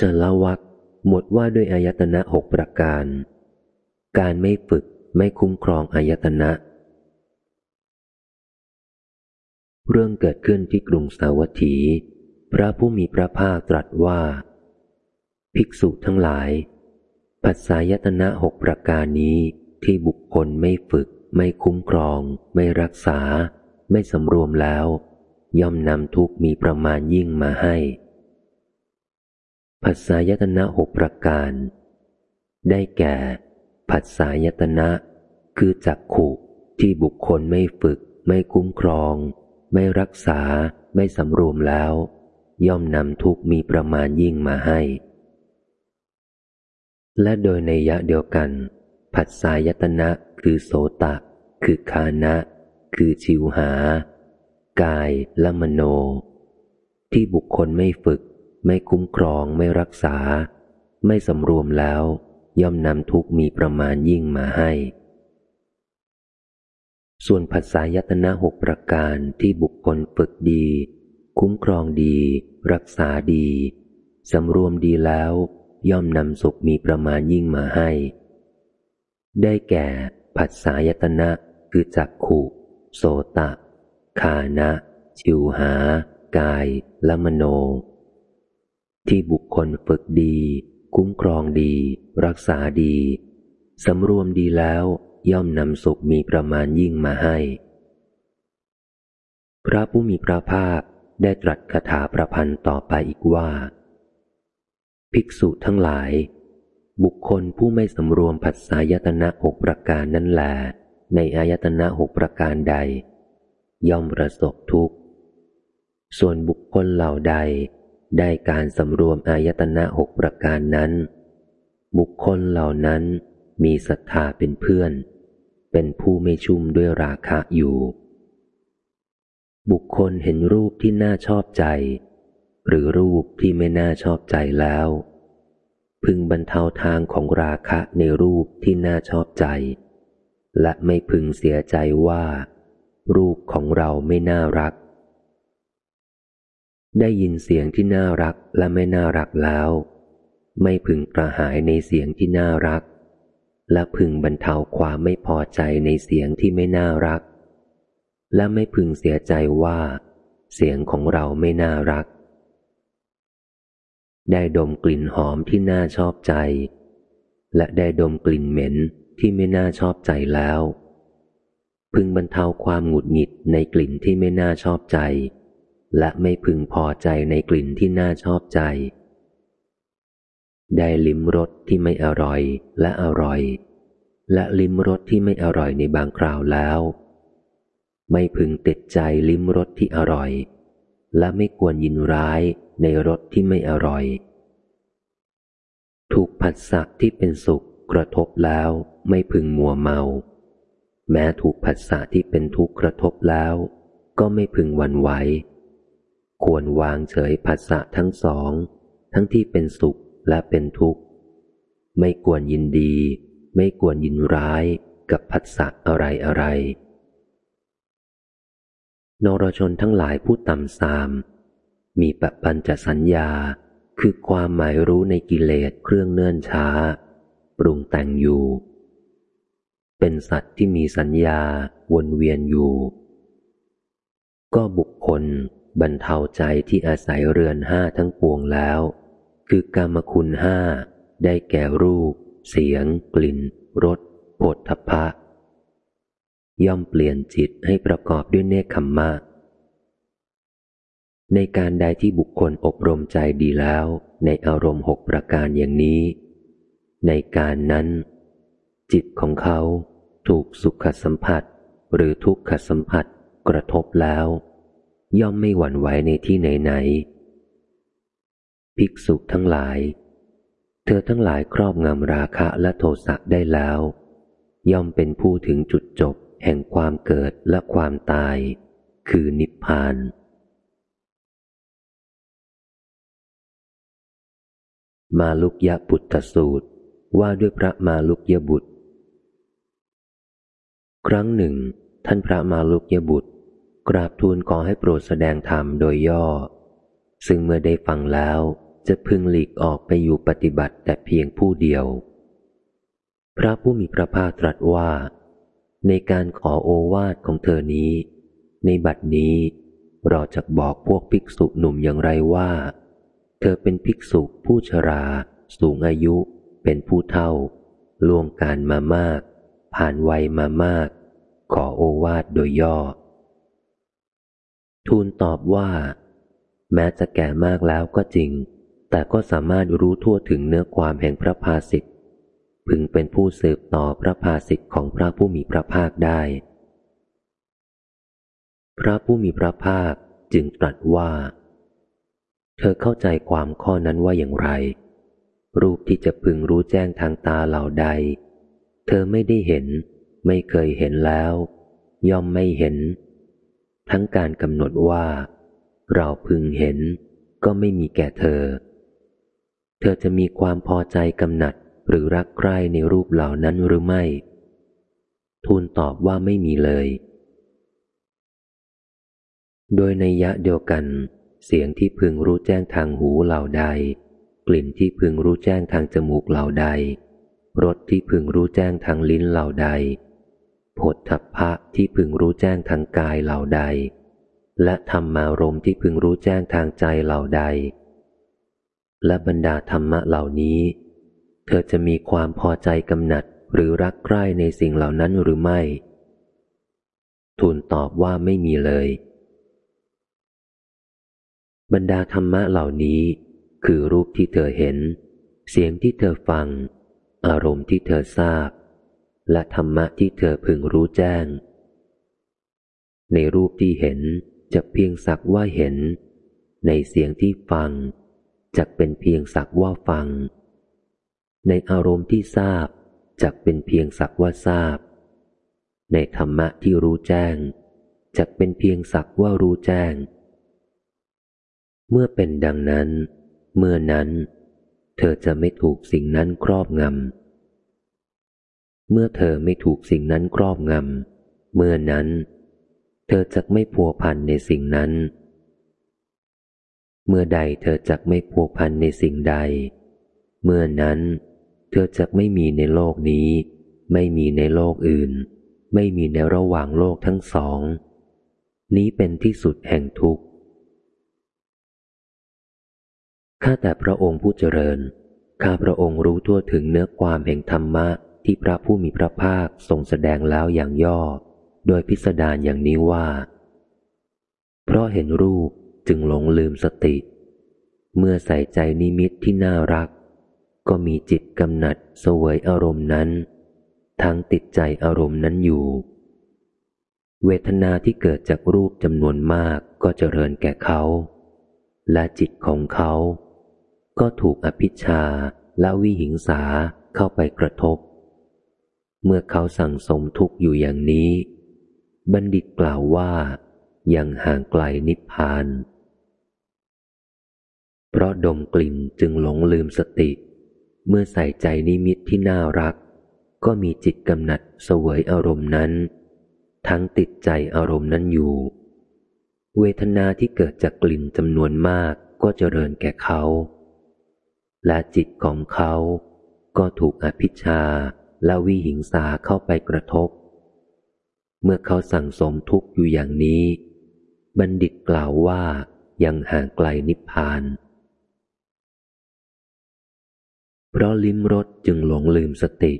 ชลวักหมดว่าด้วยอายตนะหกประการ การไม่ฝึกไม่คุ้มครองอายตนะ เรื่องเกิดขึ้นที่กรุงสาวัตถี พระผู้มีพระภาคตรัสว่า ภิกษุทั้งหลาย ปัสสายตนะหกประการนี้ที่บุคคลไม่ฝึก ไม่คุ้มครอง ไม่รักษา ไม่สำรวมแล้ว ย่อมนำทุกมีประมาณยิ่งมาให้ ผัสสายตนะหกประการ ได้แก่ ผัสสายตนะ คือจักขุที่บุคคลไม่ฝึก ไม่คุ้มครอง ไม่รักษา ไม่สำรวมแล้ว ย่อมนำทุกมีประมาณยิ่งมาให้ และโดยในยะเดียวกัน ผัสสายตนะคือโสตะ คือคานะ คือชิวหา กายและมโน ที่บุคคลไม่ฝึก ไม่คุ้มครองไม่รักษา ไม่สำรวมแล้ว ย่อมนำทุกมีประมาณยิ่งมาให้ ส่วนภาษายตนะหกประการที่บุคคลฝึกดี คุ้มครองดี รักษาดีสำรวมดีแล้ว ย่อมนำสุขมีประมาณยิ่งมาให้ ได้แก่ผัสสายตนะคือจักขุโสตะคานะ ชิวหา กาย และมโน ที่บุคคลฝึกดี คุ้มครองดี รักษาดีสำรวมดีแล้วย่อมนำสุขมีประมาณยิ่งมาให้ พระผู้มีพระภาคได้ตรัสคาถาประพันธ์ต่อไปอีกว่า ภิกษุทั้งหลาย บุคคลผู้ไม่สำรวมผัสสายตนะหกประการนั้นแหลในอายตนะหกประการใด ย่อมประสบทุกข์ ส่วนบุคคลเหล่าใด ได้การสำรวมอายตนะหกประการนั้น บุคคลเหล่านั้นมีศรัทธาเป็นเพื่อน เป็นผู้ไม่ชุ่มด้วยราคะอยู่ บุคคลเห็นรูปที่น่าชอบใจ หรือรูปที่ไม่น่าชอบใจแล้ว พึงบรรเทาทางของราคะในรูปที่น่าชอบใจ และไม่พึงเสียใจว่า รูปของเราไม่น่ารัก ได้ยินเสียงที่น่ารักและไม่น่ารักแล้ว ไม่พึงกระหายในเสียงที่น่ารัก และพึงบรรเทาความไม่พอใจในเสียงที่ไม่น่ารัก และไม่พึงเสียใจว่า เสียงของเราไม่น่ารัก ได้ดมกลิ่นหอมที่น่าชอบใจ และได้ดมกลิ่นเหม็นที่ไม่น่าชอบใจแล้ว พึงบรรเทาความหงุดหงิดในกลิ่นที่ไม่น่าชอบใจ และไม่พึงพอใจในกลิ่นที่น่าชอบใจ ได้ลิ้มรสที่ไม่อร่อยและอร่อย และลิ้มรสที่ไม่อร่อยในบางคราวแล้ว ไม่พึงติดใจลิ้มรสที่อร่อย และไม่ควรยินร้ายในรสที่ไม่อร่อย ถูกผัสสะที่เป็นสุขกระทบแล้วไม่พึงมัวเมา แม้ถูกผัสสะที่เป็นทุกข์กระทบแล้ว ก็ไม่พึงวันไหว ควรวางเฉยภาษะทั้งสอง ทั้งที่เป็นสุขและเป็นทุกข์ ไม่ควรยินดี ไม่ควรยินร้ายกับผัสสะอะไรอะไรนรชนทั้งหลายผู้ต่ำซาม มีปปัญจสัญญาคือความหมายรู้ในกิเลสเครื่องเนื่นช้า ปรุงแต่งอยู่ เป็นสัตว์ที่มีสัญญาวนเวียนอยู่ ก็บุคคล บรรเทาใจที่อาศัยเรือนห้าทั้งปวงแล้ว คือกรรมคุณห้าได้แก่รูป เสียง กลิ่นรสโผฏฐพะ ย่อมเปลี่ยนจิตให้ประกอบด้วยเนคขมมะ ในการใดที่บุคคลอบรมใจดีแล้ว ในอารมณ์หกประการอย่างนี้ ในการนั้น จิตของเขาถูกสุขสัมผัส หรือทุกขสัมผัสกระทบแล้ว ย่อมไม่หวั่นไหวในที่ไหนๆภิกษุทั้งหลาย เธอทั้งหลายครอบงำราคะและโทสะได้แล้ว ย่อมเป็นผู้ถึงจุดจบแห่งความเกิดและความตาย คือนิพพาน มาลุกยะบุตรสูตรว่าด้วยพระมาลุกยบุตร ครั้งหนึ่ง ท่านพระมาลุกยบุตร กราบทูลขอให้โปรดแสดงธรรมโดยย่อ ซึ่งเมื่อได้ฟังแล้วจะพึงหลีกออกไปอยู่ปฏิบัติแต่เพียงผู้เดียว พระผู้มีพระภาคตรัสว่า ในการขอโอวาทของเธอนี้ ในบัดนี้เราจะบอกพวกภิกษุหนุ่มอย่างไรว่า เธอเป็นภิกษุผู้ชรา สูงอายุ เป็นผู้เท่า ล่วงการมามาก ผ่านวัยมามาก ขอโอวาทโดยย่อ ทูลตอบว่า แม้จะแก่มากแล้วก็จริง แต่ก็สามารถรู้ทั่วถึงเนื้อความแห่งพระภาสิทธิ์พึงเป็นผู้สืบต่อพระภาสิทธิ์ของพระผู้มีพระภาคได้ พระผู้มีพระภาคจึงตรัสว่า เธอเข้าใจความข้อนั้นว่าอย่างไร รูปที่จะพึงรู้แจ้งทางตาเหล่าใด เธอไม่ได้เห็น ไม่เคยเห็นแล้ว ย่อมไม่เห็น ทั้งการกำหนดว่า เราพึงเห็นก็ไม่มีแก่เธอ เธอจะมีความพอใจกำหนัดหรือรักใคร่ในรูปเหล่านั้นหรือไม่ ทูลตอบว่าไม่มีเลย โดยในยะเดียวกัน เสียงที่พึงรู้แจ้งทางหูเหล่าใด กลิ่นที่พึงรู้แจ้งทางจมูกเหล่าใดรสที่พึงรู้แจ้งทางลิ้นเหล่าใด ผลทัพพะที่พึงรู้แจ้งทางกายเหล่าใด และธรรมารมที่พึงรู้แจ้งทางใจเหล่าใด และบรรดาธรรมะเหล่านี้ เธอจะมีความพอใจกำหนัดหรือรักใคร่ในสิ่งเหล่านั้นหรือไม่ ทูลตอบว่าไม่มีเลย บรรดาธรรมะเหล่านี้ คือรูปที่เธอเห็น เสียงที่เธอฟัง อารมณ์ที่เธอทราบ และธรรมะที่เธอพึงรู้แจ้ง ในรูปที่เห็นจะเพียงสักว่าเห็น ในเสียงที่ฟังจะเป็นเพียงสักว่าฟัง ในอารมณ์ที่ทราบจะเป็นเพียงสักว่าทราบ ในธรรมะที่รู้แจ้งจะเป็นเพียงสักว่ารู้แจ้ง เมื่อเป็นดังนั้น เมื่อนั้น เธอจะไม่ถูกสิ่งนั้นครอบงำ เมื่อเธอไม่ถูกสิ่งนั้นครอบงำ เมื่อนั้น เธอจะไม่พัวพันในสิ่งนั้น เมื่อใดเธอจะไม่พัวพันในสิ่งใด เมื่อนั้น เธอจะไม่มีในโลกนี้ ไม่มีในโลกอื่น ไม่มีในระหว่างโลกทั้งสอง นี้เป็นที่สุดแห่งทุกข์ข้าแต่พระองค์ผู้เจริญ ข้าพระองค์รู้ทั่วถึงเนื้อความแห่งธรรมะ ที่พระผู้มีพระภาคทรงแสดงแล้วอย่างย่อ โดยพิสดารอย่างนี้ว่า เพราะเห็นรูปจึงหลงลืมสติ เมื่อใส่ใจนิมิตที่น่ารัก ก็มีจิตกำหนัดสวยอารมณ์นั้น ทั้งติดใจอารมณ์นั้นอยู่ เวทนาที่เกิดจากรูปจำนวนมากก็เจริญแก่เขา และจิตของเขา ก็ถูกอภิชาและวิหิงสาเข้าไปกระทบ เมื่อเขาสั่งสมทุกข์อยู่อย่างนี้ บัณฑิตกล่าวว่ายังห่างไกลนิพพาน เพราะดมกลิ่นจึงหลงลืมสติ เมื่อใส่ใจนิมิตที่น่ารัก ก็มีจิตกำหนัดเสวยอารมณ์นั้น ทั้งติดใจอารมณ์นั้นอยู่ เวทนาที่เกิดจากกลิ่นจำนวนมากก็เจริญแก่เขา และจิตของเขาก็ถูกอภิชา และวิหิงสาเข้าไปกระทบ เมื่อเขาสั่งสมทุกข์อยู่อย่างนี้ บัณฑิตกล่าวว่ายังห่างไกลนิพพาน เพราะลิ้มรสจึงหลงลืมสติ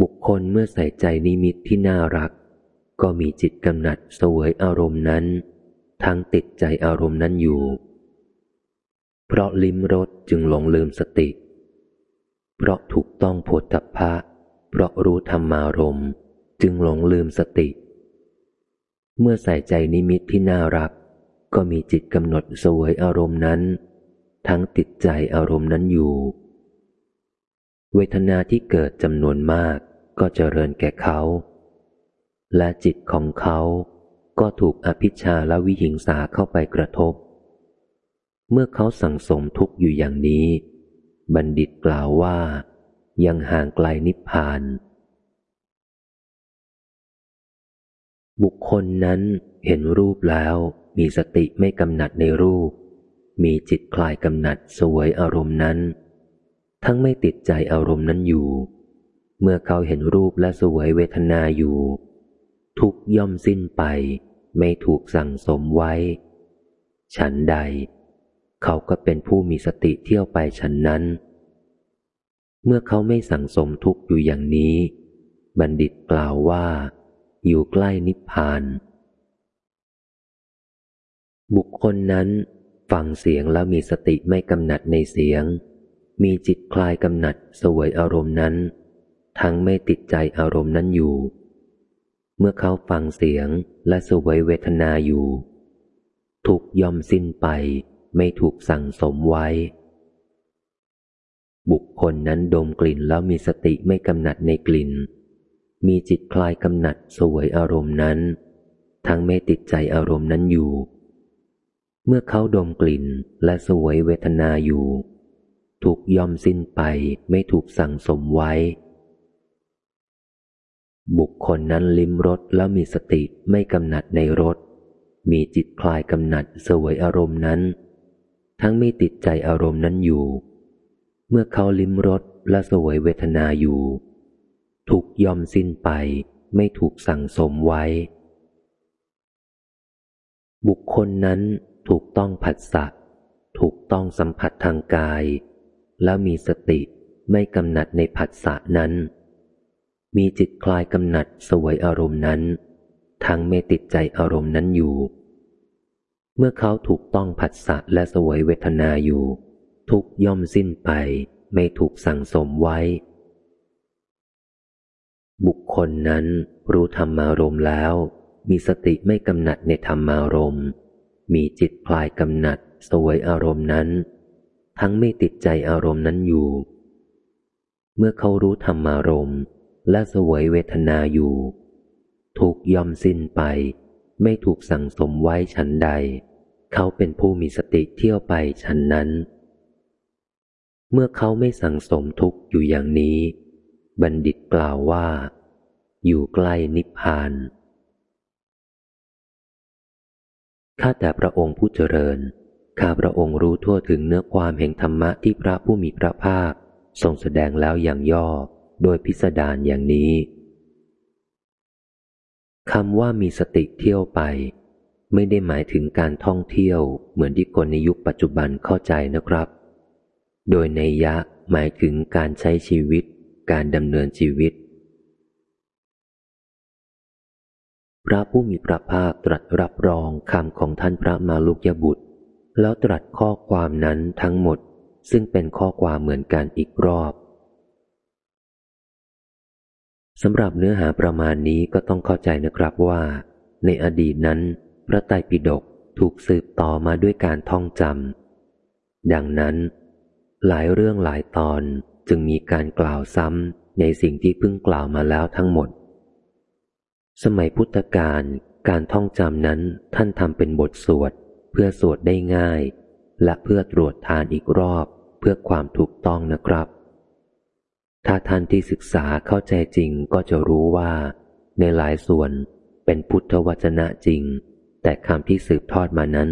บุคคลเมื่อใส่ใจนิมิตที่น่ารัก ก็มีจิตกำหนัดเสวยอารมณ์นั้น ทั้งติดใจอารมณ์นั้นอยู่ เพราะลิ้มรสจึงหลงลืมสติ เพราะถูกต้องโพธพะ เพราะรู้ธรรมารมณ์จึงหลงลืมสติ เมื่อใส่ใจนิมิตที่น่ารัก ก็มีจิตกำหนดสวยอารมณ์นั้น ทั้งติดใจอารมณ์นั้นอยู่ เวทนาที่เกิดจำนวนมากก็เจริญแก่เขา และจิตของเขาก็ถูกอภิชาและวิหิงสาเข้าไปกระทบ เมื่อเขาสั่งสมทุกข์อยู่อย่างนี้ บัณฑิตกล่าวว่า ยังห่างไกลนิพพาน บุคคลนั้นเห็นรูปแล้ว มีสติไม่กำหนัดในรูป มีจิตคลายกำหนัดสวยอารมณ์นั้น ทั้งไม่ติดใจอารมณ์นั้นอยู่ เมื่อเขาเห็นรูปและสวยเวทนาอยู่ ทุกย่อมสิ้นไป ไม่ถูกสั่งสมไว้ ฉันใด เขาก็เป็นผู้มีสติเที่ยวไปฉันนั้น เมื่อเขาไม่สั่งสมทุกอยู่อย่างนี้ บัณฑิตกล่าวว่า อยู่ใกล้นิพพาน บุคคลนั้น ฟังเสียงแล้วมีสติไม่กำหนัดในเสียง มีจิตคลายกำหนัดสวยอารมณ์นั้น ทั้งไม่ติดใจอารมณ์นั้นอยู่ เมื่อเขาฟังเสียงและสวยเวทนาอยู่ ทุกยอมสิ้นไปไม่ถูกสั่งสมไว้ บุคคลนั้นดมกลิ่นแล้วมีสติไม่กำหนัดในกลิ่น มีจิตคลายกำหนัดสวยอารมณ์นั้น ทั้งไม่ติดใจอารมณ์นั้นอยู่ เมื่อเขาดมกลิ่นและสวยเวทนาอยู่ ถูกย่อมสิ้นไปไม่ถูกสั่งสมไว้ บุคคลนั้นลิ้มรสแล้วมีสติไม่กำหนัดในรส มีจิตคลายกำหนัดสวยอารมณ์นั้น ทั้งไม่ติดใจอารมณ์นั้นอยู่ เมื่อเขาลิ้มรสและสวยเวทนาอยู่ถูกยอมสิ้นไปไม่ถูกสั่งสมไว้ บุคคลนั้นถูกต้องผัสสะถูกต้องสัมผัสทางกาย แล้วมีสติไม่กำหนัดในผัสสะนั้น มีจิตคลายกำหนัดสวยอารมณ์นั้น ทั้งไม่ติดใจอารมณ์นั้นอยู่ เมื่อเขาถูกต้องผัสสะและสวยเวทนาอยู่ ทุกย่อมสิ้นไปไม่ถูกสั่งสมไว้ บุคคลนั้นรู้ธรรมารมแล้ว มีสติไม่กำหนัดในธรรมารมณ์มีจิตพลายกำหนัดสวยอารมณ์นั้น ทั้งไม่ติดใจอารมณ์นั้นอยู่ เมื่อเขารู้ธรรมารมณ์และสวยเวทนาอยู่ ถูกย่อมสิ้นไป ไม่ถูกสั่งสมไว้ฉันใด เขาเป็นผู้มีสติเที่ยวไปฉันนั้น เมื่อเขาไม่สั่งสมทุกอยู่อย่างนี้ บัณฑิตกล่าวว่า อยู่ใกล้นิพพานข้าแต่พระองค์ผู้เจริญ ข้าพระองค์รู้ทั่วถึงเนื้อความแห่งธรรมะที่พระผู้มีพระภาค ทรงแสดงแล้วอย่างย่อโดยพิสดารอย่างนี้คำว่ามีสติเที่ยวไป ไม่ได้หมายถึงการท่องเที่ยวเหมือนที่คนในยุคปัจจุบันเข้าใจนะครับ โดยในยะหมายถึงการใช้ชีวิต การดำเนินชีวิต พระผู้มีพระภาคตรัสรับรองคำของท่านพระมาลุกยบุตร แล้วตรัสข้อความนั้นทั้งหมด ซึ่งเป็นข้อความเหมือนกันอีกรอบสำหรับเนื้อหาประมาณนี้ก็ต้องเข้าใจนะครับว่า ในอดีตนั้น พระไตรปิฎกถูกสืบต่อมาด้วยการท่องจำดังนั้น หลายเรื่องหลายตอนจึงมีการกล่าวซ้ำในสิ่งที่เพิ่งกล่าวมาแล้วทั้งหมด สมัยพุทธกาลการท่องจำนั้นท่านทำเป็นบทสวด เพื่อสวดได้ง่าย และเพื่อตรวจทานอีกรอบเพื่อความถูกต้องนะครับ ถ้าท่านที่ศึกษาเข้าใจจริงก็จะรู้ว่า ในหลายส่วนเป็นพุทธวจนะจริง แต่คำที่สืบทอดมานั้น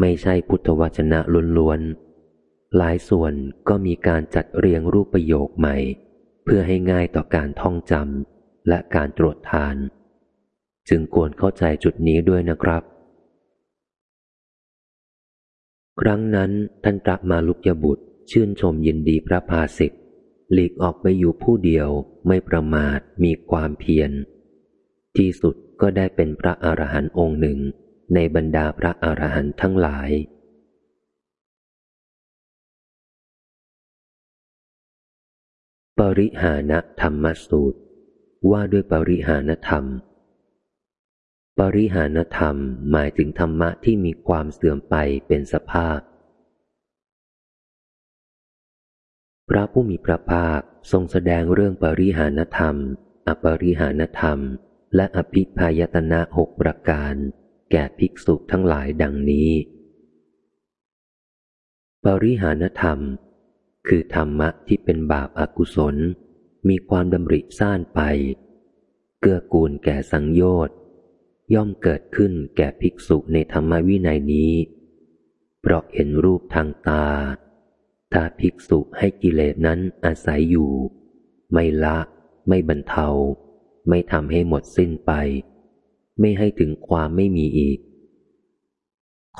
ไม่ใช่พุทธวจนะล้วนๆ หลายส่วนก็มีการจัดเรียงรูปประโยคใหม่ เพื่อให้ง่ายต่อการท่องจำและการตรวจทาน จึงควรเข้าใจจุดนี้ด้วยนะครับ ครั้งนั้นท่านตรัมาลุกยบุตร ชื่นชมยินดีพระภาสิทธิ์หลีกออกไปอยู่ผู้เดียวไม่ประมาทมีความเพียร ที่สุดก็ได้เป็นพระอรหันต์องค์หนึ่งในบรรดาพระอรหันต์ทั้งหลาย ปริหานธรรมสูตร ว่าด้วยปริหานธรรม ปริหานธรรมหมายถึงธรรมะที่มีความเสื่อมไปเป็นสภาพ พระผู้มีพระภาคทรงแสดงเรื่องปริหานธรรม อปริหานธรรม และอภิพายตนะหกประการ แก่ภิกษุทั้งหลายดังนี้ ปริหานธรรม คือธรรมะที่เป็นบาปอากุศล มีความดำริซ่านไป เกื้อกูลแก่สังโยชน์ย่อมเกิดขึ้นแก่ภิกษุในธรรมวินัยนี้ เพราะเห็นรูปทางตา ถ้าภิกษุให้กิเลสนั้นอาศัยอยู่ ไม่ละ ไม่บรรเทา ไม่ทำให้หมดสิ้นไป ไม่ให้ถึงความไม่มีอีก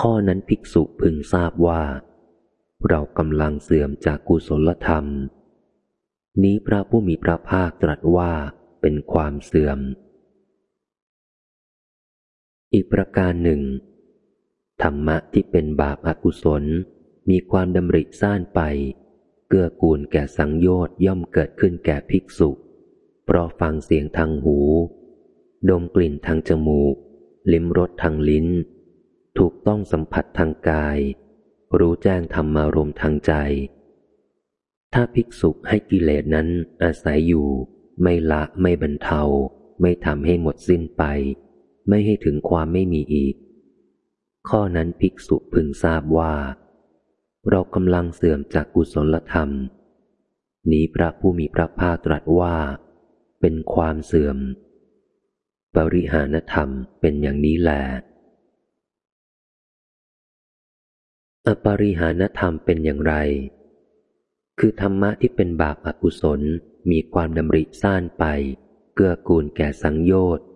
ข้อนั้นภิกษุพึงทราบว่า เรากำลังเสื่อมจากกุศลธรรม นี้พระผู้มีพระภาคตรัสว่าเป็นความเสื่อม อีกประการหนึ่ง ธรรมะที่เป็นบาปอากุศลมีความดำริซ่านไป เกื้อกูลแก่สังโยชน์ย่อมเกิดขึ้นแก่ภิกษุ เพราะฟังเสียงทางหู ดมกลิ่นทางจมูก ลิ้มรสทางลิ้น ถูกต้องสัมผัสทางกาย รู้แจ้งธรรมารมทางใจ ถ้าภิกษุให้กิเลสนั้นอาศัยอยู่ ไม่ละไม่บรรเทา ไม่ทำให้หมดสิ้นไป ไม่ให้ถึงความไม่มีอีก ข้อนั้นภิกษุพึงทราบว่า เรากำลังเสื่อมจากกุศลธรรม นี้พระผู้มีพระภาคตรัสว่า เป็นความเสื่อม ปริหานธรรมเป็นอย่างนี้แหละ อปริหานธรรมเป็นอย่างไร คือธรรมะที่เป็นบาปอากุศลมีความดำริซ่านไป เกื้อกูลแก่สังโยชน์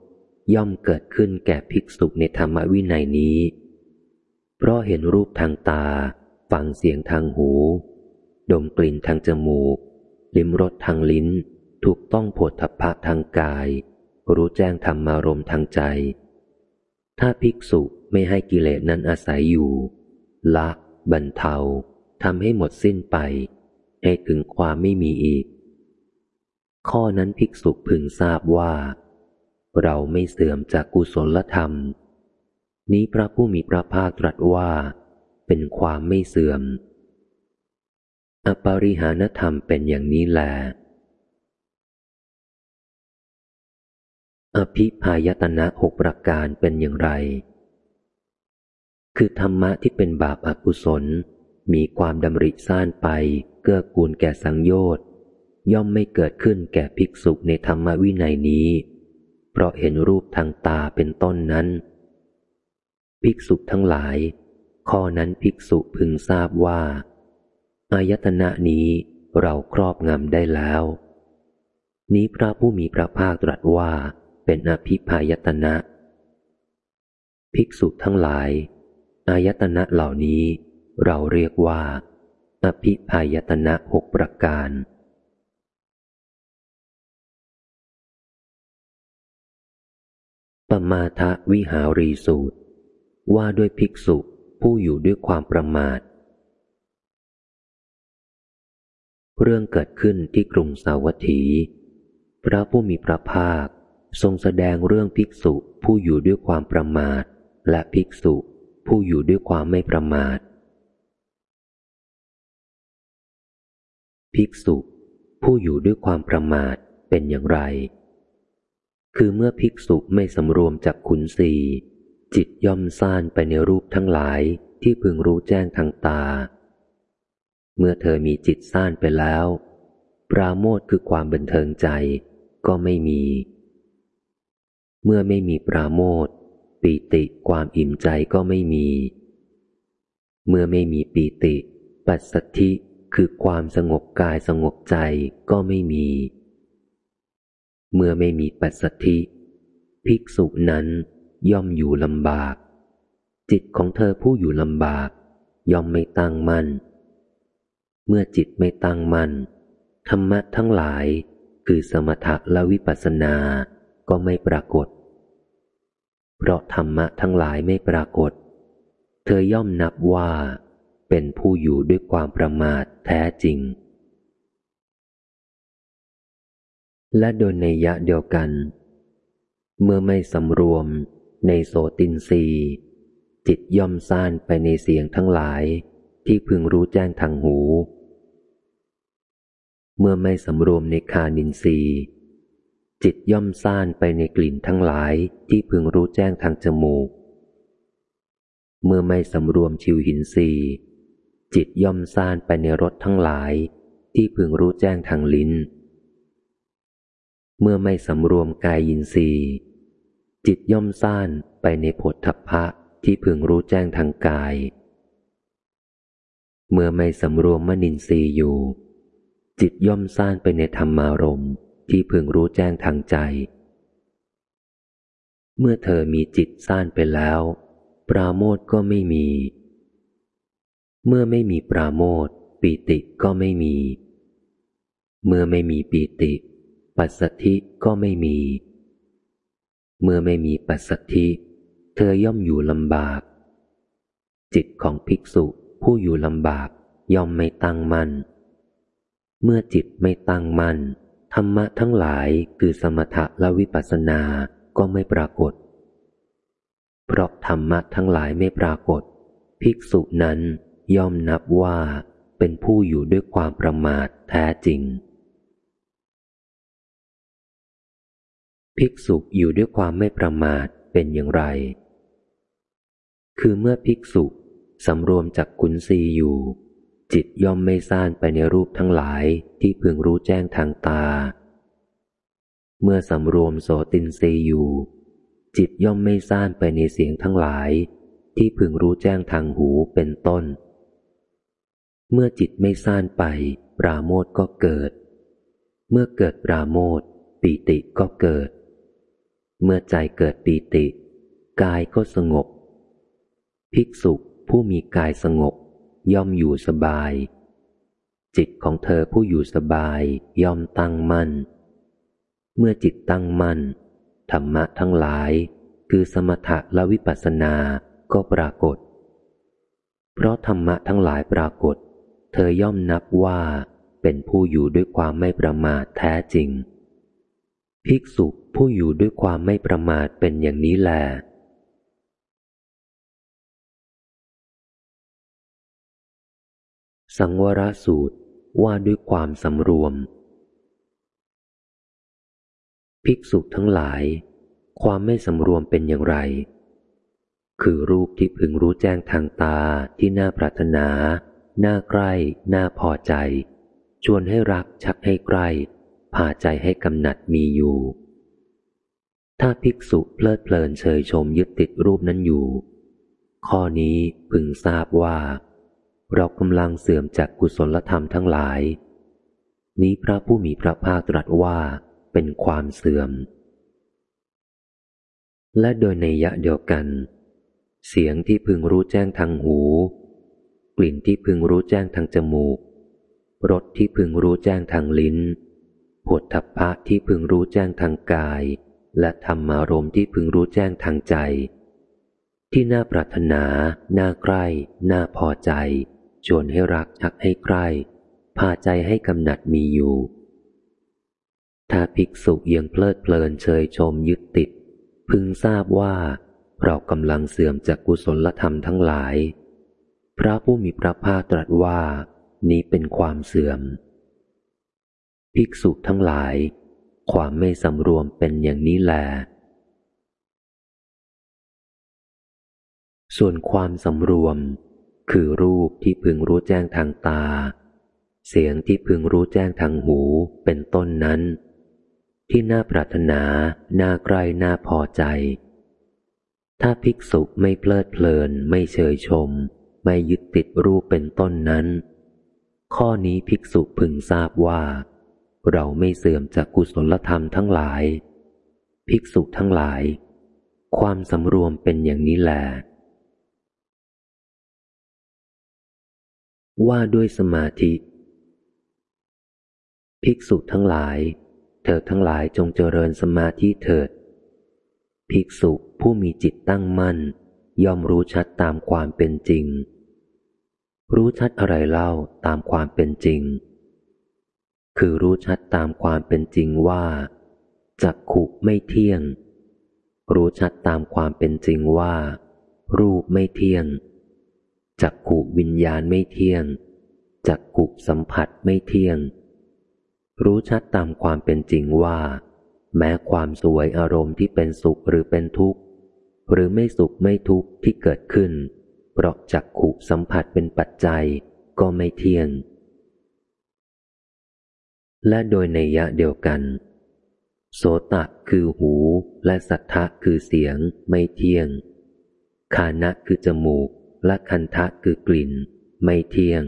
ย่อมเกิดขึ้นแก่ภิกษุในธรรมวินัยนี้ เพราะเห็นรูปทางตา ฟังเสียงทางหู ดมกลิ่นทางจมูก ลิ้มรสทางลิ้น ถูกต้องโผฏฐพะทางกาย รู้แจ้งธรรมารมทางใจ ถ้าภิกษุไม่ให้กิเลสนั้นอาศัยอยู่ ละบรรเทาทำให้หมดสิ้นไป ให้ถึงความไม่มีอีก ข้อนั้นภิกษุพึงทราบว่า เราไม่เสื่อมจากกุศลธรรม นี้พระผู้มีพระภาคตรัสว่า เป็นความไม่เสื่อม อปริหานธรรมเป็นอย่างนี้แลอภิพายตนะหกประการเป็นอย่างไร คือธรรมะที่เป็นบาปอากุศล มีความดำริซ่านไปเกื้อกูลแก่สังโยชน์ย่อมไม่เกิดขึ้นแก่ภิกษุในธรรมวินัยนี้ เพราะเห็นรูปทางตาเป็นต้นนั้น ภิกษุทั้งหลาย ข้อนั้นภิกษุพึงทราบว่า อายตนะนี้เราครอบงำได้แล้ว นี้พระผู้มีพระภาคตรัสว่าเป็นอภิพายตนะ ภิกษุทั้งหลาย อายตนะเหล่านี้ เราเรียกว่า อภิพายตนะหกประการ ปมาทวิหารีสูตร ว่าด้วยภิกษุผู้อยู่ด้วยความประมาท เรื่องเกิดขึ้นที่กรุงสาวัตถี พระผู้มีพระภาคทรงแสดงเรื่องภิกษุผู้อยู่ด้วยความประมาท และภิกษุ ผู้อยู่ด้วยความไม่ประมาท ภิกษุ ผู้อยู่ด้วยความประมาทเป็นอย่างไร คือเมื่อภิกษุไม่สำรวมจากขุนสีจิตย่อมซ่านไปในรูปทั้งหลายที่พึงรู้แจ้งทางตา เมื่อเธอมีจิตซ่านไปแล้ว ปราโมทคือความบันเทิงใจก็ไม่มี เมื่อไม่มีปราโมท ปีติความอิ่มใจก็ไม่มี เมื่อไม่มีปีติ ปัสสธิคือความสงบกายสงบใจก็ไม่มี เมื่อไม่มีปัสสธิ ภิกษุนั้นย่อมอยู่ลำบาก จิตของเธอผู้อยู่ลำบาก ย่อมไม่ตั้งมัน่น เมื่อจิตไม่ตั้งมัน่นธรรมะทั้งหลายคือสมถะและวิปัสสนาก็ไม่ปรากฏ เพราะธรรมะทั้งหลายไม่ปรากฏ เธอย่อมนับว่าเป็นผู้อยู่ด้วยความประมาทแท้จริง และโดยในยะเดียวกัน เมื่อไม่สำรวมในโสตินรีจิตย่อมซ่านไปในเสียงทั้งหลายที่พึงรู้แจ้งทางหู เมื่อไม่สำรวมในคานินรี จิตย่อมซ่านไปในกลิ่นทั้งหลายที่พึงรู้แจ้งทางจมูก เมื่อไม่สำรวมชิวหินรีจิตย่อมซ่านไปในรสทั้งหลาย ที่พึงรู้แจ้งทางลิ้น เมื่อไม่สำรวมกายยินทรีจิตย่อมซ่านไปในผลทัพพะที่พึงรู้แจ้งทางกาย เมื่อไม่สำรวมมนินทรีย์อยู่ จิตย่อมซ่านไปในธรรมารมณ์ ที่พึงรู้แจ้งทางใจ เมื่อเธอมีจิตซ่านไปแล้ว ปราโมทก็ไม่มี เมื่อไม่มีปราโมทปีติก็ไม่มี เมื่อไม่มีปีติ ปัสสธิก็ไม่มี เมื่อไม่มีปัสสธิเธอย่อมอยู่ลำบาก จิตของภิกษุผู้อยู่ลำบากย่อมไม่ตั้งมัน่น เมื่อจิตไม่ตั้งมัน่น ธรรมะทั้งหลายคือสมถะและวิปัสสนาก็ไม่ปรากฏ เพราะธรรมะทั้งหลายไม่ปรากฏ ภิกษุนั้นย่อมนับว่าเป็นผู้อยู่ด้วยความประมาทแท้จริง ภิกษุอยู่ด้วยความไม่ประมาทเป็นอย่างไร คือเมื่อภิกษุสำรวมจากขุนศีอยู่ จิตย่อมไม่ซ่านไปในรูปทั้งหลายที่พึงรู้แจ้งทางตา เมื่อสำรวมโสตินรีอยู่ จิตย่อมไม่ซ่านไปในเสียงทั้งหลาย ที่พึงรู้แจ้งทางหูเป็นต้น เมื่อจิตไม่ซ่านไป ปราโมทก็เกิด เมื่อเกิดปราโมทปีติก็เกิด เมื่อใจเกิดปีติ กายก็สงบ ภิกษุผู้มีกายสงบ ย่อมอยู่สบาย จิตของเธอผู้อยู่สบายย่อมตั้งมั่น เมื่อจิตตั้งมั่น ธรรมะทั้งหลาย คือสมถะและวิปัสสนาก็ปรากฏ เพราะธรรมะทั้งหลายปรากฏ เธอย่อมนับว่าเป็นผู้อยู่ด้วยความไม่ประมาทแท้จริง ภิกษุผู้อยู่ด้วยความไม่ประมาทเป็นอย่างนี้แหละ สังวรสูตรว่าด้วยความสำรวม ภิกษุทั้งหลาย ความไม่สำรวมเป็นอย่างไร คือรูปที่พึงรู้แจ้งทางตาที่น่าปรารถนา น่าใกล้ น่าพอใจ ชวนให้รักชักให้ใกล้พาใจให้กำหนัดมีอยู่ ถ้าภิกษุเพลิดเพลินเชยชมยึดติดรูปนั้นอยู่ ข้อนี้พึงทราบว่า เรากำลังเสื่อมจากกุศลธรรมทั้งหลาย นี้พระผู้มีพระภาคตรัสว่าเป็นความเสื่อม และโดยในยะเดียวกัน เสียงที่พึงรู้แจ้งทางหู กลิ่นที่พึงรู้แจ้งทางจมูกรสที่พึงรู้แจ้งทางลิ้นผดทัพพะที่พึงรู้แจ้งทางกาย และธรรมารมที่พึงรู้แจ้งทางใจ ที่น่าปรารถนา น่าใกล้ น่าพอใจ ชวนให้รักชักให้ใกล้พาใจให้กำหนัดมีอยู่ ถ้าภิกษุยังเพลิดเพลินเชยชมยึดติด พึงทราบว่าเรากำลังเสื่อมจากกุศลธรรมทั้งหลาย พระผู้มีพระภาคตรัสว่านี้เป็นความเสื่อม ภิกษุทั้งหลาย ความไม่สำรวมเป็นอย่างนี้แลส่วนความสำรวม คือรูปที่พึงรู้แจ้งทางตา เสียงที่พึงรู้แจ้งทางหูเป็นต้นนั้น ที่น่าปรารถนา น่าใกล้น่าพอใจ ถ้าภิกษุไม่เพลิดเพลิน ไม่เชยชม ไม่ยึดติดรูปเป็นต้นนั้น ข้อนี้ภิกษุพึงทราบว่า เราไม่เสื่อมจากกุศลธรรมทั้งหลาย ภิกษุทั้งหลาย ความสำรวมเป็นอย่างนี้แหละ ว่าด้วยสมาธิ ภิกษุทั้งหลาย เธอทั้งหลายจงเจริญสมาธิเถิด ภิกษุผู้มีจิตตั้งมั่น ย่อมรู้ชัดตามความเป็นจริง รู้ชัดอะไรเล่าตามความเป็นจริง คือรู้ชัดตามความเป็นจริงว่าจักขุไม่เที่ยง รู้ชัดตามความเป็นจริงว่า รูปไม่เที่ยง จักขุวิญญาณไม่เที่ยง จักขุสัมผัสไม่เที่ยง รู้ชัดตามความเป็นจริงว่า แม้ความสวยอารมณ์ที่เป็นสุขหรือเป็นทุกข์ หรือไม่สุขไม่ทุกข์ที่เกิดขึ้น เพราะจักขุสัมผัสเป็นปัจจัยก็ไม่เที่ยง และโดยในยะเดียวกัน โสตะคือหูและสัทธะคือเสียงไม่เที่ยง คานะคือจมูก และคันทะคือกลิ่น ไม่เที่ยง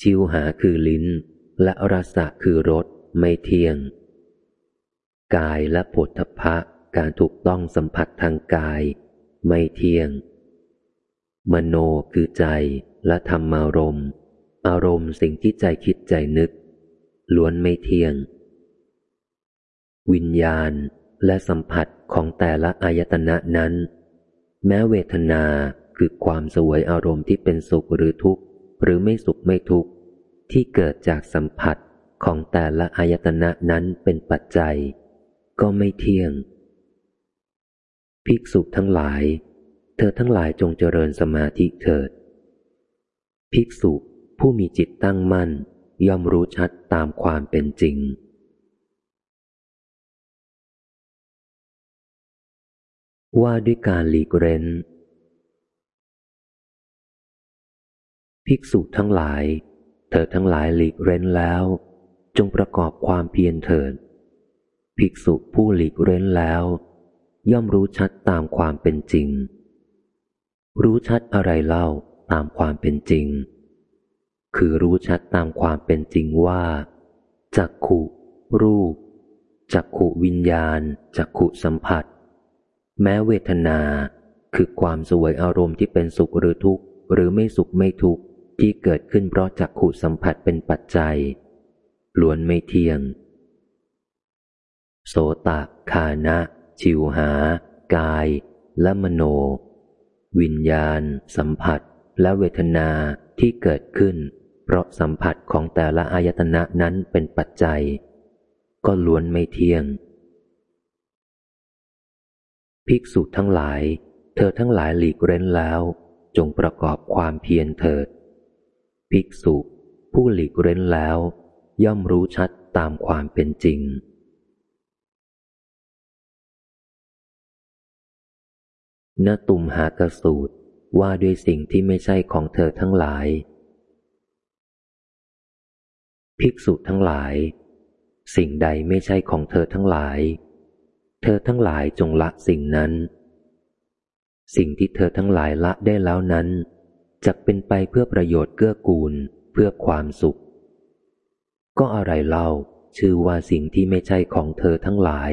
ชิวหาคือลิ้น และรสะคือรสไม่เที่ยง กายและผลทพะการถูกต้องสัมผัสทางกาย ไม่เที่ยง มโนคือใจและธรรมารมณ์อารมณ์สิ่งที่ใจคิดใจนึก ล้วนไม่เที่ยง วิญญาณและสัมผัสของแต่ละอายตนะนั้น แม้เวทนา คือความสวยอารมณ์ที่เป็นสุขหรือทุกข์ หรือไม่สุขไม่ทุกข์ ที่เกิดจากสัมผัสของแต่ละอายตนะนั้นเป็นปัจจัย ก็ไม่เที่ยง ภิกษุทั้งหลาย เธอทั้งหลายจงเจริญสมาธิเถิด ภิกษุผู้มีจิตตั้งมั่น ย่อมรู้ชัดตามความเป็นจริงว่าด้วยการหลีกเร้น ภิกษุทั้งหลาย เธอทั้งหลายหลีกเร้นแล้ว จงประกอบความเพียรเถิด ภิกษุผู้หลีกเร้นแล้ว ย่อมรู้ชัดตามความเป็นจริง รู้ชัดอะไรเล่าตามความเป็นจริง คือรู้ชัดตามความเป็นจริงว่าจักขุ รูปจักขุวิญญาณจักขุสัมผัส แม้เวทนาคือความสวยอารมณ์ที่เป็นสุขหรือทุกข์หรือไม่สุขไม่ทุกข์ ที่เกิดขึ้นเพราะจักขุสัมผัสเป็นปัจจัยล้วนไม่เที่ยง โสตะคานะ ชิวหา กาย และมโน วิญญาณ สัมผัส และเวทนาที่เกิดขึ้น เพราะสัมผัสของแต่ละอายตนะนั้นเป็นปัจจัย ก็ล้วนไม่เที่ยง ภิกษุทั้งหลาย เธอทั้งหลายหลีกเร้นแล้ว จงประกอบความเพียรเถิด ภิกษุ ผู้หลีกเร้นแล้ว ย่อมรู้ชัดตามความเป็นจริงนตุมหากสูตรว่าด้วยสิ่งที่ไม่ใช่ของเธอทั้งหลาย ภิกษุทั้งหลาย สิ่งใดไม่ใช่ของเธอทั้งหลาย เธอทั้งหลายจงละสิ่งนั้น สิ่งที่เธอทั้งหลายละได้แล้วนั้น จะเป็นไปเพื่อประโยชน์เกื้อกูลเพื่อความสุข ก็อะไรเล่าชื่อว่าสิ่งที่ไม่ใช่ของเธอทั้งหลาย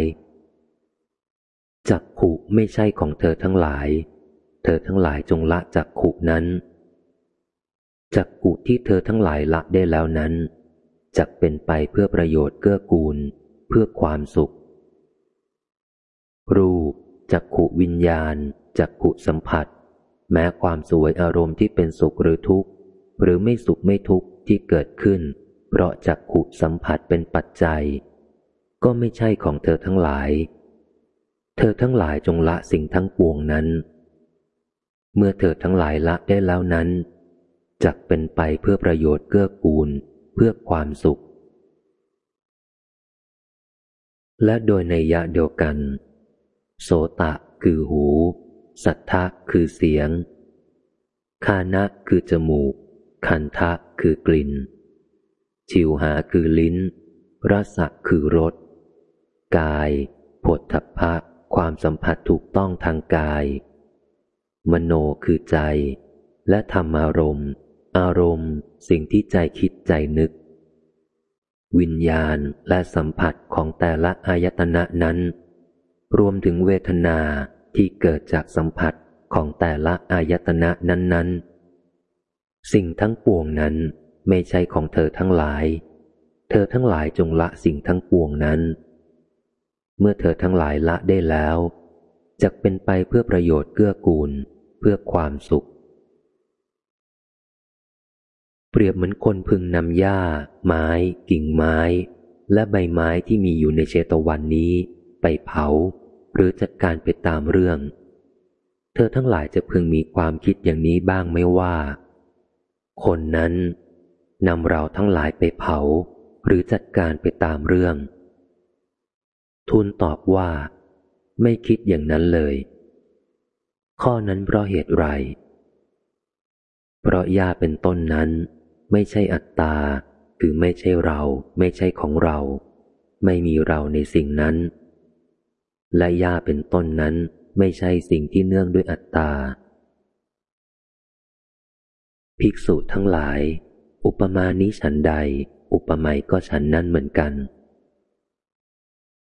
จักขุไม่ใช่ของเธอทั้งหลาย เธอทั้งหลายจงละจักขุนั้น จักขุที่เธอทั้งหลายละได้แล้วนั้นจักเป็นไปเพื่อประโยชน์เกื้อกูล เพื่อความสุข รูปจักขุวิญญาณจักขุสัมผัส แม้ความสวยอารมณ์ที่เป็นสุขหรือทุกข์ หรือไม่สุขไม่ทุกข์ที่เกิดขึ้น เพราะจักขุสัมผัสเป็นปัจจัย ก็ไม่ใช่ของเธอทั้งหลาย เธอทั้งหลายจงละสิ่งทั้งปวงนั้น เมื่อเธอทั้งหลายละได้แล้วนั้นจักเป็นไปเพื่อประโยชน์เกื้อกูลเพื่อความสุข และโดยในยะเดียวกัน โสตะคือหู สัทธะคือเสียง คานะคือจมูก คันทะคือกลิ่น ชิวหาคือลิ้น รสะคือรส กายผลทพะความสัมผัสถูกต้องทางกาย มโนคือใจ และธรรมอารมณ์ อารมณ์ สิ่งที่ใจคิดใจนึก วิญญาณและสัมผัสของแต่ละอายตนะนั้น รวมถึงเวทนา ที่เกิดจากสัมผัสของแต่ละอายตนะนั้น ๆ สิ่งทั้งปวงนั้นไม่ใช่ของเธอทั้งหลาย เธอทั้งหลายจงละสิ่งทั้งปวงนั้น เมื่อเธอทั้งหลายละได้แล้วจะเป็นไปเพื่อประโยชน์เกื้อกูล เพื่อความสุข เปรียบเหมือนคนพึงนำหญ้า ไม้ กิ่งไม้ และใบไม้ที่มีอยู่ในเชตวันนี้ ไปเผา หรือจัดการไปตามเรื่อง เธอทั้งหลายจะพึงมีความคิดอย่างนี้บ้างไม่ว่า คนนั้นนำเราทั้งหลายไปเผา หรือจัดการไปตามเรื่อง ทูลตอบว่า ไม่คิดอย่างนั้นเลย ข้อนั้นเพราะเหตุไร เพราะยาเป็นต้นนั้น ไม่ใช่อัตตา คือไม่ใช่เรา ไม่ใช่ของเรา ไม่มีเราในสิ่งนั้น และยาเป็นต้นนั้นไม่ใช่สิ่งที่เนื่องด้วยอัตตา ภิกษุทั้งหลาย อุปมานี้ฉันใด อุปไมยก็ฉันนั่นเหมือนกัน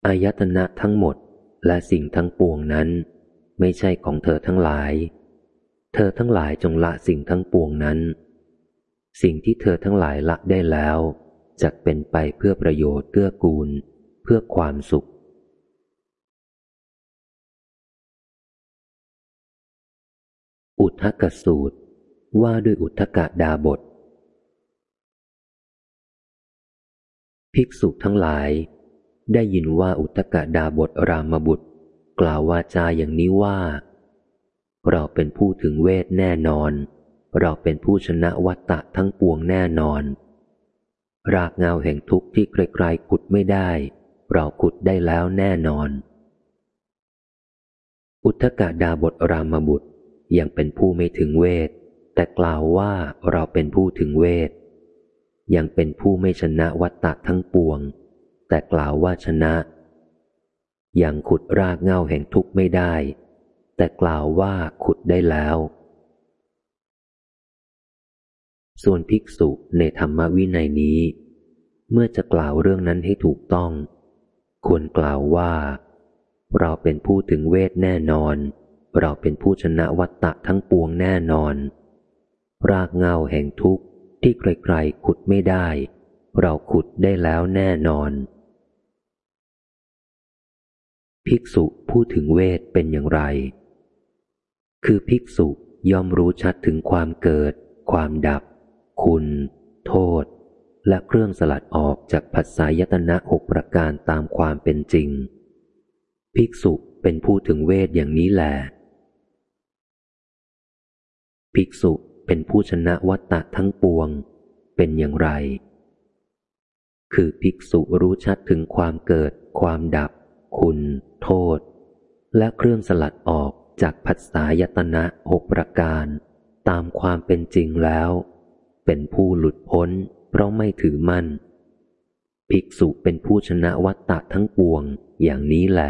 อายตนะทั้งหมดและสิ่งทั้งปวงนั้น ไม่ใช่ของเธอทั้งหลาย เธอทั้งหลายจงละสิ่งทั้งปวงนั้น สิ่งที่เธอทั้งหลายละได้แล้วจะเป็นไปเพื่อประโยชน์เกื้อกูล เพื่อความสุข อุทกสูตร ว่าด้วยอุทกดาบท ภิกษุทั้งหลาย ได้ยินว่าอุทกดาบทรามบุตร กล่าววาจาอย่างนี้ว่า เราเป็นผู้ถึงเวทแน่นอน เราเป็นผู้ชนะวัตตะทั้งปวงแน่นอน รากเงาแห่งทุกข์ที่ไกลๆขุดไม่ได้ เราขุดได้แล้วแน่นอน อุทกดาบทรามบุตร ยังเป็นผู้ไม่ถึงเวท แต่กล่าวว่าเราเป็นผู้ถึงเวท ยังเป็นผู้ไม่ชนะวัตตะทั้งปวง แต่กล่าวว่าชนะ ยังขุดรากเง่าแห่งทุกข์ไม่ได้ แต่กล่าวว่าขุดได้แล้ว ส่วนภิกษุในธรรมวินัยนี้ เมื่อจะกล่าวเรื่องนั้นให้ถูกต้อง ควรกล่าวว่า เราเป็นผู้ถึงเวทแน่นอน เราเป็นผู้ชนะวัตตะทั้งปวงแน่นอน รากเงาแห่งทุกข์ที่ไกลๆขุดไม่ได้ เราขุดได้แล้วแน่นอน ภิกษุพูดถึงเวทเป็นอย่างไร คือภิกษุยอมรู้ชัดถึงความเกิด ความดับ คุณ โทษ และเครื่องสลัดออกจากผัสสายตนะหกประการตามความเป็นจริง ภิกษุเป็นผู้ถึงเวทอย่างนี้แหละ ภิกษุเป็นผู้ชนะวัตตะทั้งปวง เป็นอย่างไร คือภิกษุรู้ชัดถึงความเกิด ความดับ คุณ โทษ และเครื่องสลัดออกจากผัสสายตนะหกประการ ตามความเป็นจริงแล้ว เป็นผู้หลุดพ้น เพราะไม่ถือมั่น ภิกษุเป็นผู้ชนะวัตตะทั้งปวงอย่างนี้แหล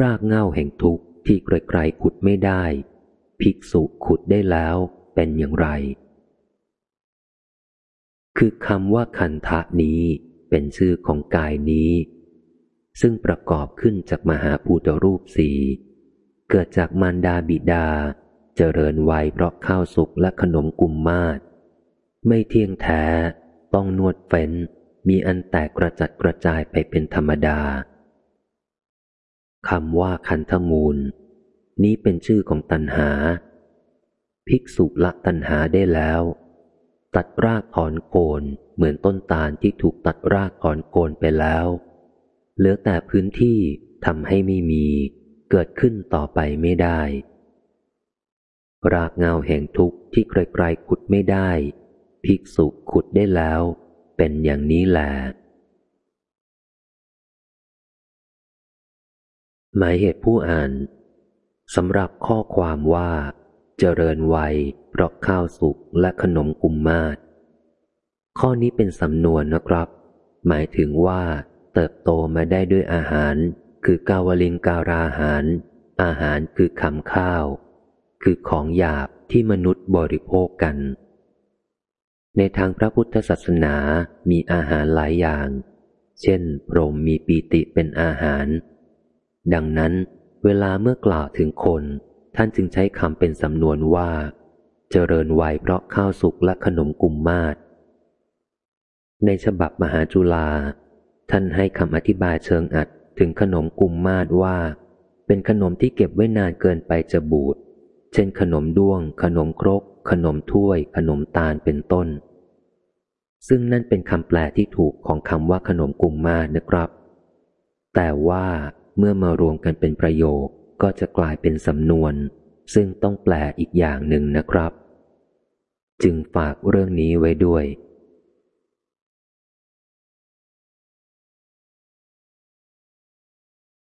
รากเง่าแห่งทุกข์ ที่ไกลๆขุดไม่ได้ ภิกษุขุดได้แล้วเป็นอย่างไร คือคำว่าคันทะนี้เป็นชื่อของกายนี้ ซึ่งประกอบขึ้นจากมหาภูตรูปสีเกิดจากมารดาบิดา เจริญวัยเพราะข้าวสุกและขนมกุมมาศไม่เที่ยงแท้ ต้องนวดเฟ้น มีอันแตกกระจัดกระจายไปเป็นธรรมดา คำว่าคันธมูล นี้เป็นชื่อของตัณหา ภิกษุละตัณหาได้แล้ว ตัดรากถอนโคนเหมือนต้นตาลที่ถูกตัดรากถอนโคนไปแล้ว เหลือแต่พื้นที่ทำให้ไม่มีเกิดขึ้นต่อไปไม่ได้ รากเงาแห่งทุกข์ที่ไกลๆขุดไม่ได้ ภิกษุขุดได้แล้ว เป็นอย่างนี้แหละ หมายเหตุผู้อ่านสำหรับข้อความว่า เจริญวัยเพราะข้าวสุกและขนมกุมมาศข้อนี้เป็นสำนวนนะครับ หมายถึงว่า เติบโตมาได้ด้วยอาหาร คือกาวลิงการาหาร อาหารคือคำข้าว คือของหยาบที่มนุษย์บริโภคกัน ในทางพระพุทธศาสนามีอาหารหลายอย่าง เช่นพรหมมีปีติเป็นอาหาร ดังนั้นเวลาเมื่อกล่าวถึงคน ท่านจึงใช้คำเป็นสำนวนว่า เจริญวัยเพราะข้าวสุกและขนมกุมมาศในฉบับมหาจุฬาท่านให้คำอธิบายเชิงอัดถึงขนมกุมมาศว่า เป็นขนมที่เก็บไว้นานเกินไปจะบูด เช่นขนมด้วง ขนมครก ขนมถ้วย ขนมตาลเป็นต้น ซึ่งนั่นเป็นคำแปลที่ถูกของคำว่าขนมกุมมาศนะครับ แต่ว่า เมื่อมารวมกันเป็นประโยคก็จะกลายเป็นสำนวน ซึ่งต้องแปลอีกอย่างหนึ่งนะครับ จึงฝากเรื่องนี้ไว้ด้วย